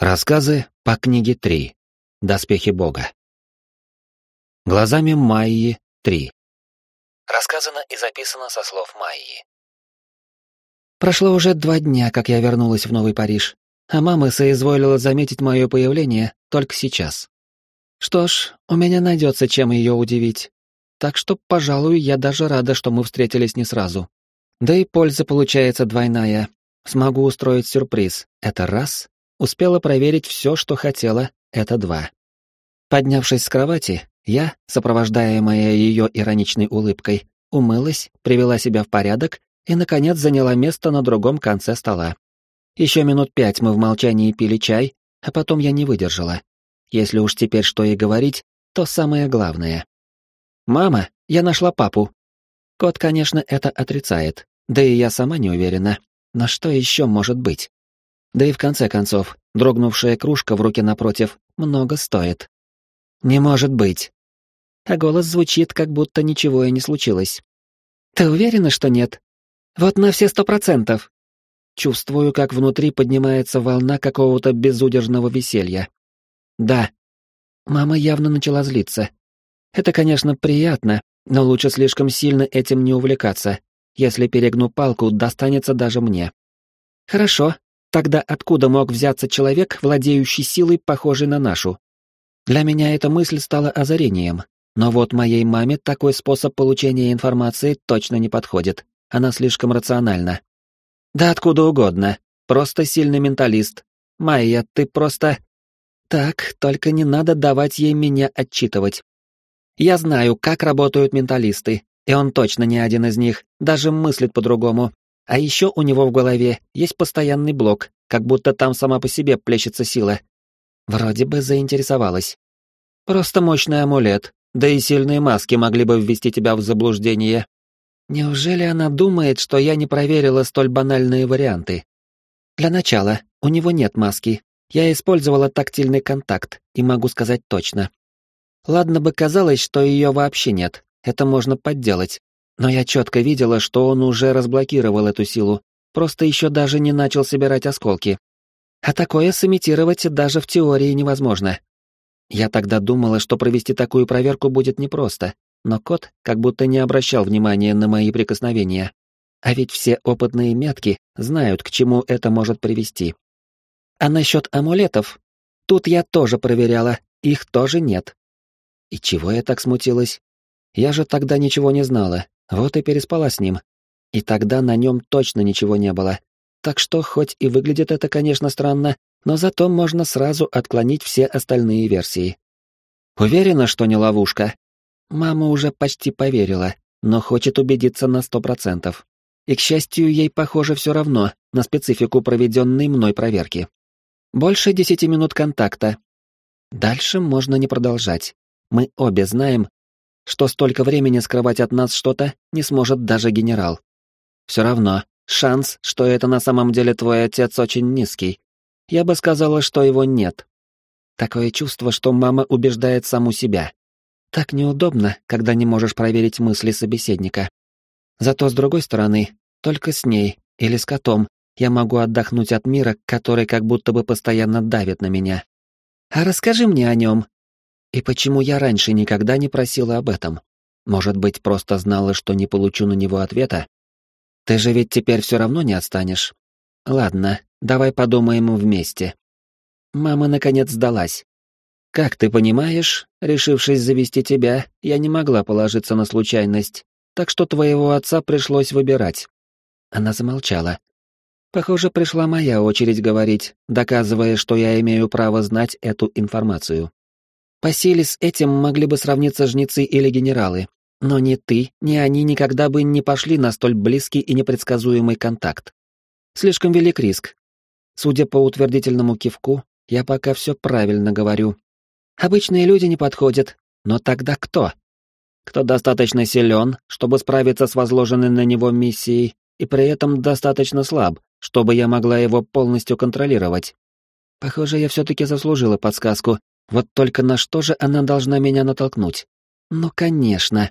Рассказы по книге 3. Доспехи Бога. Глазами Майи 3. Рассказано и записано со слов Майи. Прошло уже два дня, как я вернулась в Новый Париж, а мама соизволила заметить мое появление только сейчас. Что ж, у меня найдется чем ее удивить. Так что, пожалуй, я даже рада, что мы встретились не сразу. Да и польза получается двойная. Смогу устроить сюрприз. Это раз. Успела проверить все, что хотела, это два. Поднявшись с кровати, я, сопровождаемая ее ироничной улыбкой, умылась, привела себя в порядок и, наконец, заняла место на другом конце стола. Еще минут пять мы в молчании пили чай, а потом я не выдержала. Если уж теперь что и говорить, то самое главное. «Мама, я нашла папу». Кот, конечно, это отрицает, да и я сама не уверена, но что еще может быть? Да и в конце концов, дрогнувшая кружка в руке напротив много стоит. «Не может быть!» А голос звучит, как будто ничего и не случилось. «Ты уверена, что нет?» «Вот на все сто процентов!» Чувствую, как внутри поднимается волна какого-то безудержного веселья. «Да». Мама явно начала злиться. Это, конечно, приятно, но лучше слишком сильно этим не увлекаться. Если перегну палку, достанется даже мне. Хорошо, Тогда откуда мог взяться человек, владеющий силой, похожей на нашу? Для меня эта мысль стала озарением. Но вот моей маме такой способ получения информации точно не подходит. Она слишком рациональна. Да откуда угодно. Просто сильный менталист. Майя, ты просто... Так, только не надо давать ей меня отчитывать. Я знаю, как работают менталисты, и он точно не один из них, даже мыслит по-другому. А еще у него в голове есть постоянный блок, как будто там сама по себе плещется сила. Вроде бы заинтересовалась. Просто мощный амулет, да и сильные маски могли бы ввести тебя в заблуждение. Неужели она думает, что я не проверила столь банальные варианты? Для начала, у него нет маски. Я использовала тактильный контакт, и могу сказать точно. Ладно бы казалось, что ее вообще нет, это можно подделать, но я четко видела, что он уже разблокировал эту силу, просто еще даже не начал собирать осколки. А такое сымитировать даже в теории невозможно. Я тогда думала, что провести такую проверку будет непросто, но кот как будто не обращал внимания на мои прикосновения. А ведь все опытные метки знают, к чему это может привести. А насчет амулетов? Тут я тоже проверяла, их тоже нет. И чего я так смутилась? Я же тогда ничего не знала, вот и переспала с ним. И тогда на нем точно ничего не было. Так что, хоть и выглядит это, конечно, странно, но зато можно сразу отклонить все остальные версии. Уверена, что не ловушка? Мама уже почти поверила, но хочет убедиться на сто процентов. И, к счастью, ей, похоже, все равно на специфику проведенной мной проверки. Больше десяти минут контакта. Дальше можно не продолжать. Мы обе знаем, что столько времени скрывать от нас что-то не сможет даже генерал. Все равно, шанс, что это на самом деле твой отец, очень низкий. Я бы сказала, что его нет. Такое чувство, что мама убеждает саму себя. Так неудобно, когда не можешь проверить мысли собеседника. Зато, с другой стороны, только с ней или с котом я могу отдохнуть от мира, который как будто бы постоянно давит на меня. А расскажи мне о нем, и почему я раньше никогда не просила об этом? Может быть, просто знала, что не получу на него ответа? Ты же ведь теперь все равно не отстанешь. Ладно, давай подумаем вместе. Мама наконец сдалась. Как ты понимаешь, решившись завести тебя, я не могла положиться на случайность, так что твоего отца пришлось выбирать. Она замолчала. Похоже, пришла моя очередь говорить, доказывая, что я имею право знать эту информацию. По силе с этим могли бы сравниться жнецы или генералы, но ни ты, ни они никогда бы не пошли на столь близкий и непредсказуемый контакт. Слишком велик риск. Судя по утвердительному кивку, я пока все правильно говорю. Обычные люди не подходят, но тогда кто? Кто достаточно силен, чтобы справиться с возложенной на него миссией, и при этом достаточно слаб, чтобы я могла его полностью контролировать? Похоже, я все-таки заслужила подсказку, вот только на что же она должна меня натолкнуть? Ну, конечно.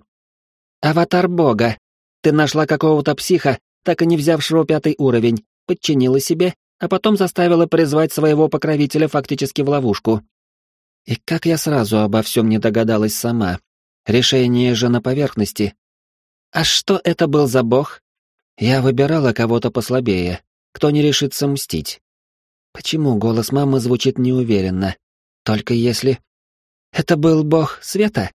Аватар бога. Ты нашла какого-то психа, так и не взявшего пятый уровень, подчинила себе а потом заставила призвать своего покровителя фактически в ловушку. И как я сразу обо всем не догадалась сама. Решение же на поверхности. А что это был за бог? Я выбирала кого-то послабее, кто не решится мстить. Почему голос мамы звучит неуверенно? Только если... Это был бог света?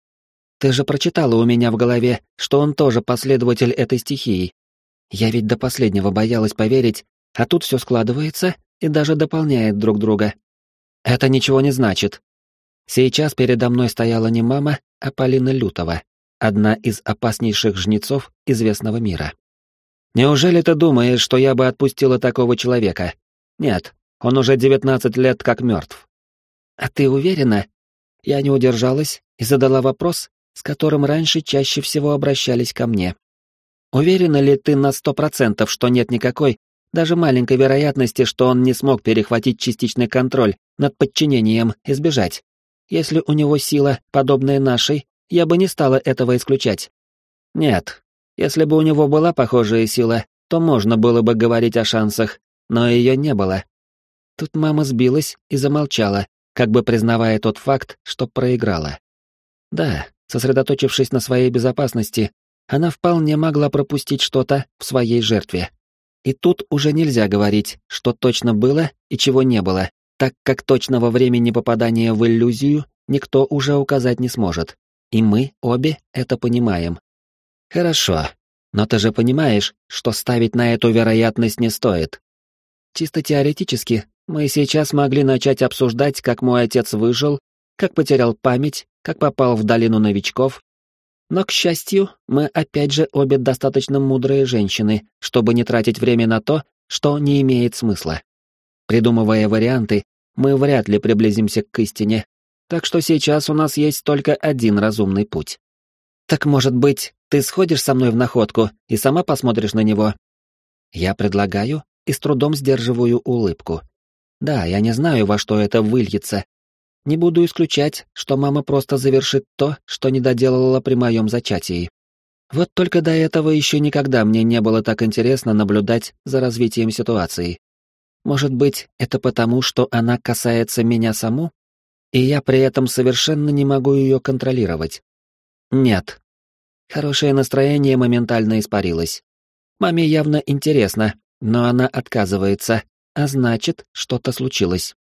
Ты же прочитала у меня в голове, что он тоже последователь этой стихии. Я ведь до последнего боялась поверить, а тут все складывается и даже дополняет друг друга. Это ничего не значит. Сейчас передо мной стояла не мама, а Полина Лютова, одна из опаснейших жнецов известного мира. Неужели ты думаешь, что я бы отпустила такого человека? Нет, он уже девятнадцать лет как мертв. А ты уверена? Я не удержалась и задала вопрос, с которым раньше чаще всего обращались ко мне. Уверена ли ты на сто процентов, что нет никакой, даже маленькой вероятности, что он не смог перехватить частичный контроль над подчинением и сбежать? Если у него сила, подобная нашей, я бы не стала этого исключать. Нет, если бы у него была похожая сила, то можно было бы говорить о шансах, но ее не было. Тут мама сбилась и замолчала, как бы признавая тот факт, что проиграла. Да, Сосредоточившись на своей безопасности, она вполне могла пропустить что-то в своей жертве. И тут уже нельзя говорить, что точно было и чего не было, так как точного времени попадания в иллюзию никто уже указать не сможет. И мы обе это понимаем. Хорошо, но ты же понимаешь, что ставить на эту вероятность не стоит. Чисто теоретически, мы сейчас могли начать обсуждать, как мой отец выжил, как потерял память как попал в долину новичков. Но, к счастью, мы опять же обе достаточно мудрые женщины, чтобы не тратить время на то, что не имеет смысла. Придумывая варианты, мы вряд ли приблизимся к истине, так что сейчас у нас есть только один разумный путь. Так, может быть, ты сходишь со мной в находку и сама посмотришь на него? Я предлагаю и с трудом сдерживаю улыбку. Да, я не знаю, во что это выльется, не буду исключать, что мама просто завершит то, что не доделала при моем зачатии. Вот только до этого еще никогда мне не было так интересно наблюдать за развитием ситуации. Может быть, это потому, что она касается меня саму? И я при этом совершенно не могу ее контролировать. Нет. Хорошее настроение моментально испарилось. Маме явно интересно, но она отказывается, а значит, что-то случилось.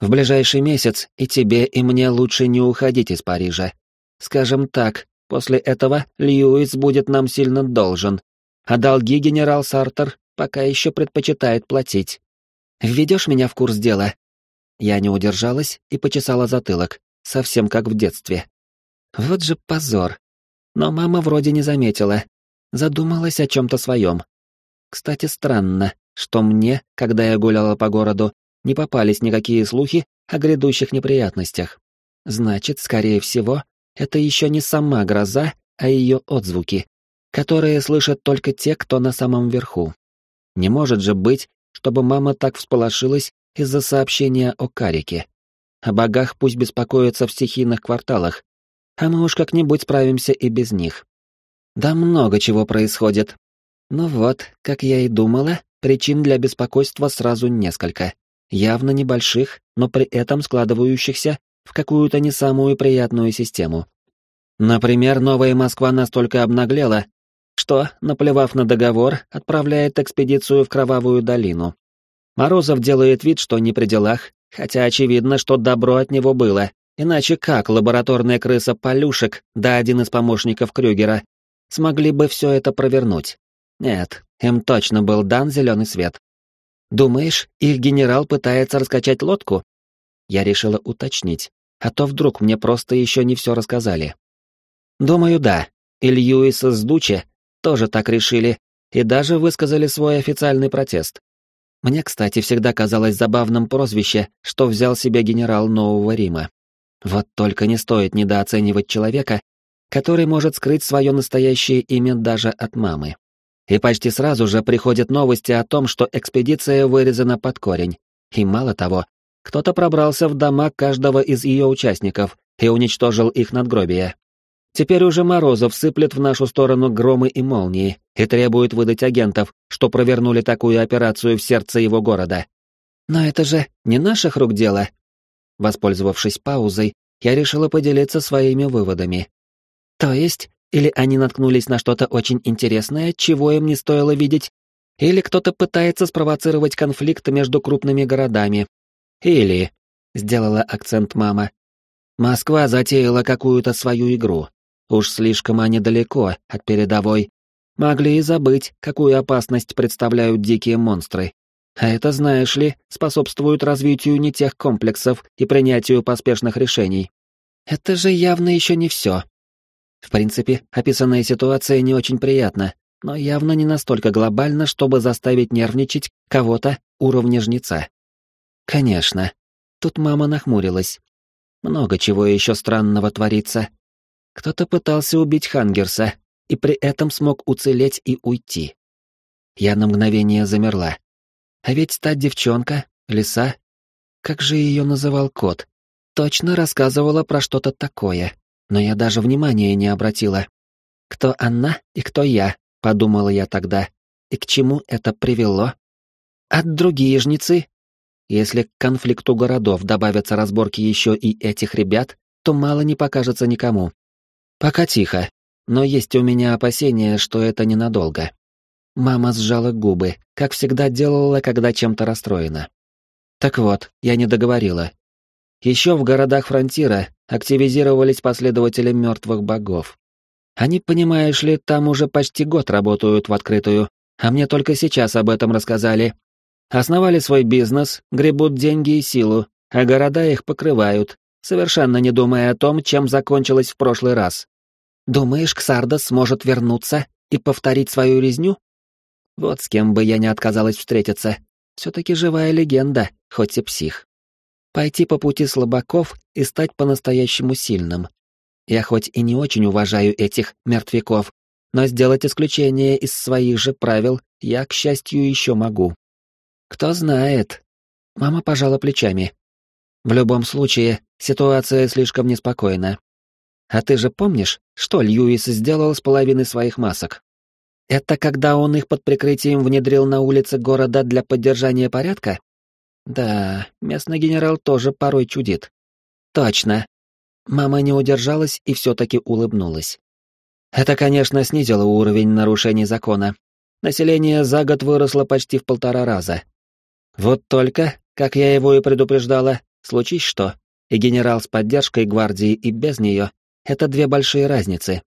В ближайший месяц и тебе, и мне лучше не уходить из Парижа. Скажем так, после этого Льюис будет нам сильно должен, а долги генерал Сартер пока еще предпочитает платить. Введешь меня в курс дела?» Я не удержалась и почесала затылок, совсем как в детстве. Вот же позор. Но мама вроде не заметила. Задумалась о чем-то своем. Кстати, странно, что мне, когда я гуляла по городу, не попались никакие слухи о грядущих неприятностях. Значит, скорее всего, это еще не сама гроза, а ее отзвуки, которые слышат только те, кто на самом верху. Не может же быть, чтобы мама так всполошилась из-за сообщения о карике. О богах пусть беспокоятся в стихийных кварталах, а мы уж как-нибудь справимся и без них. Да много чего происходит. Ну вот, как я и думала, причин для беспокойства сразу несколько явно небольших, но при этом складывающихся в какую-то не самую приятную систему. Например, Новая Москва настолько обнаглела, что, наплевав на договор, отправляет экспедицию в Кровавую долину. Морозов делает вид, что не при делах, хотя очевидно, что добро от него было, иначе как лабораторная крыса Полюшек, да один из помощников Крюгера, смогли бы все это провернуть? Нет, им точно был дан зеленый свет. Думаешь, их генерал пытается раскачать лодку? Я решила уточнить, а то вдруг мне просто еще не все рассказали. Думаю, да. И Льюис с Дуче тоже так решили и даже высказали свой официальный протест. Мне, кстати, всегда казалось забавным прозвище, что взял себе генерал Нового Рима. Вот только не стоит недооценивать человека, который может скрыть свое настоящее имя даже от мамы. И почти сразу же приходят новости о том, что экспедиция вырезана под корень. И мало того, кто-то пробрался в дома каждого из ее участников и уничтожил их надгробия. Теперь уже Морозов сыплет в нашу сторону громы и молнии и требует выдать агентов, что провернули такую операцию в сердце его города. Но это же не наших рук дело. Воспользовавшись паузой, я решила поделиться своими выводами. То есть, или они наткнулись на что-то очень интересное, чего им не стоило видеть, или кто-то пытается спровоцировать конфликт между крупными городами. Или, сделала акцент мама, Москва затеяла какую-то свою игру. Уж слишком они далеко от передовой. Могли и забыть, какую опасность представляют дикие монстры. А это, знаешь ли, способствует развитию не тех комплексов и принятию поспешных решений. Это же явно еще не все. В принципе, описанная ситуация не очень приятна, но явно не настолько глобальна, чтобы заставить нервничать кого-то уровня жнеца. Конечно. Тут мама нахмурилась. Много чего еще странного творится. Кто-то пытался убить Хангерса, и при этом смог уцелеть и уйти. Я на мгновение замерла. А ведь та девчонка, лиса, как же ее называл кот, точно рассказывала про что-то такое, но я даже внимания не обратила. Кто она и кто я, подумала я тогда, и к чему это привело? От другие жнецы? Если к конфликту городов добавятся разборки еще и этих ребят, то мало не покажется никому. Пока тихо, но есть у меня опасения, что это ненадолго. Мама сжала губы, как всегда делала, когда чем-то расстроена. Так вот, я не договорила. Еще в городах фронтира активизировались последователи мертвых богов. Они, понимаешь ли, там уже почти год работают в открытую, а мне только сейчас об этом рассказали. Основали свой бизнес, гребут деньги и силу, а города их покрывают, совершенно не думая о том, чем закончилось в прошлый раз. Думаешь, Ксардос сможет вернуться и повторить свою резню? Вот с кем бы я не отказалась встретиться. Все-таки живая легенда, хоть и псих. Пойти по пути слабаков и стать по-настоящему сильным. Я хоть и не очень уважаю этих мертвяков, но сделать исключение из своих же правил я, к счастью, еще могу. Кто знает. Мама пожала плечами. В любом случае, ситуация слишком неспокойна. А ты же помнишь, что Льюис сделал с половиной своих масок? Это когда он их под прикрытием внедрил на улице города для поддержания порядка? Да, местный генерал тоже порой чудит. Точно. Мама не удержалась и все-таки улыбнулась. Это, конечно, снизило уровень нарушений закона. Население за год выросло почти в полтора раза. Вот только, как я его и предупреждала, случись что, и генерал с поддержкой гвардии и без нее — это две большие разницы.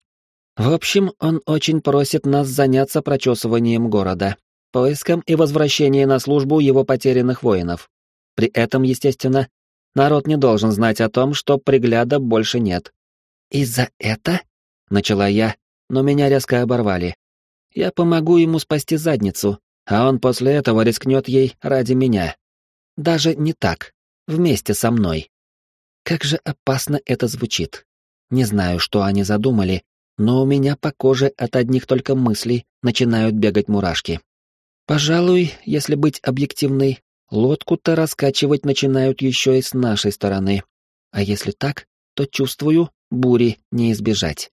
В общем, он очень просит нас заняться прочесыванием города, поиском и возвращением на службу его потерянных воинов. При этом, естественно, народ не должен знать о том, что пригляда больше нет. «И за это?» — начала я, но меня резко оборвали. «Я помогу ему спасти задницу, а он после этого рискнет ей ради меня. Даже не так, вместе со мной». Как же опасно это звучит. Не знаю, что они задумали, но у меня по коже от одних только мыслей начинают бегать мурашки. Пожалуй, если быть объективной, лодку-то раскачивать начинают еще и с нашей стороны. А если так, то чувствую, бури не избежать.